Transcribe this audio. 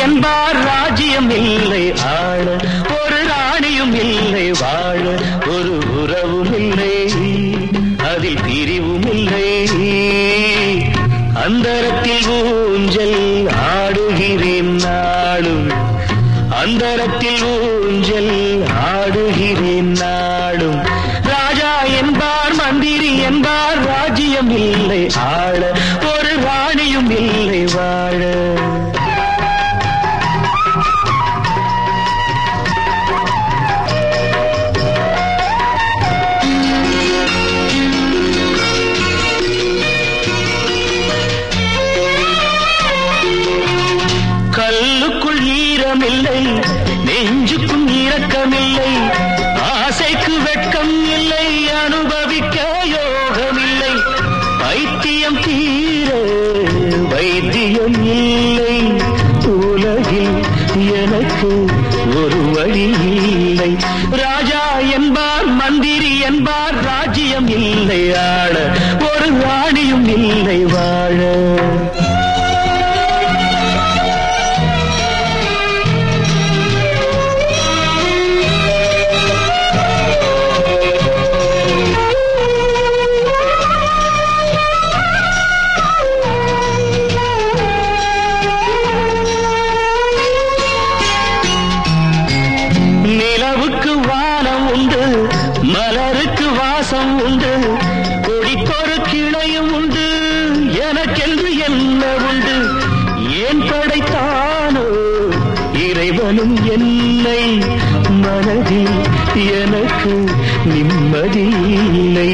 என்பார் ராஜ்யம் இல்லை ஆள ஒரு ராணியும் இல்லை வாழ. ஒரு உறவும் இல்லை அதில் பிரிவும் இல்லை. அந்தரத்தில் ஊஞ்சல் ஆடுகிறேன் நாளும். அந்தரத்தில் ஊஞ்சல் ஆடுகிறேன் நாளும். ராஜா என்பார் மந்திரி என்பார் ராஜ்யம் இல்லை ஆள ஒரு ராணியும் இல்லை கல்லுக்குள் ஈரமில்லை நெஞ்சுக்கும் இரக்கமில்லை ஆசைக்கு வெட்கம் இல்லை அனுபவிக்க யோகமில்லை. பைத்தியம் தீர வைத்தியம் இல்லை உலகில் எனக்கு ஒரு வழி இல்லை. ராஜா என்பார் மந்திரி என்பார் ராஜ்யம் இல்லை ஆட நானும் என்னை மனதில் எனக்கு நிம்மதியில்லை.